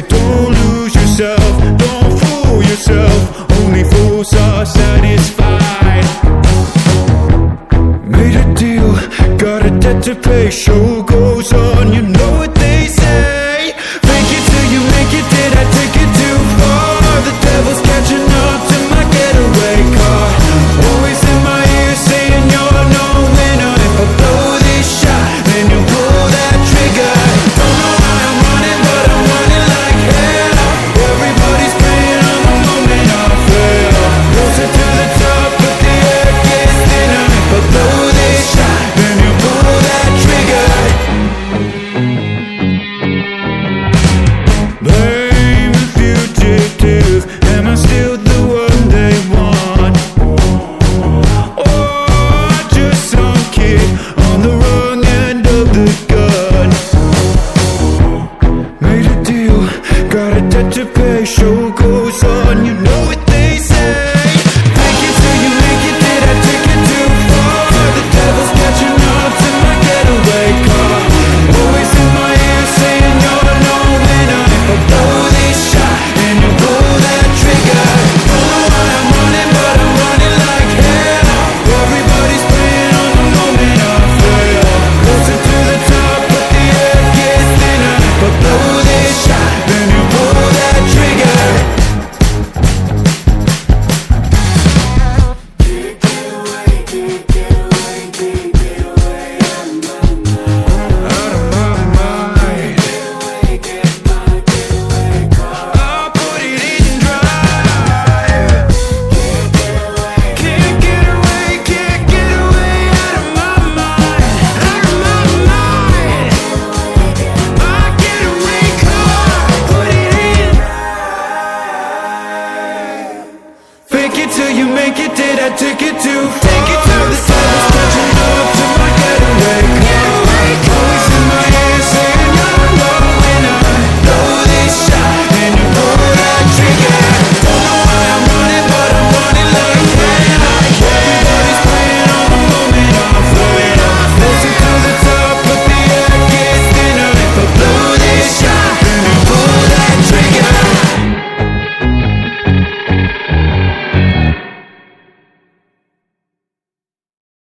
say don't lose yourself, don't fool yourself. Only fools are satisfied. Made a deal, got a debt to pay. Show goes on, you know. it till you make it, did I take it too? Take it to the saddest, you know up to my getaway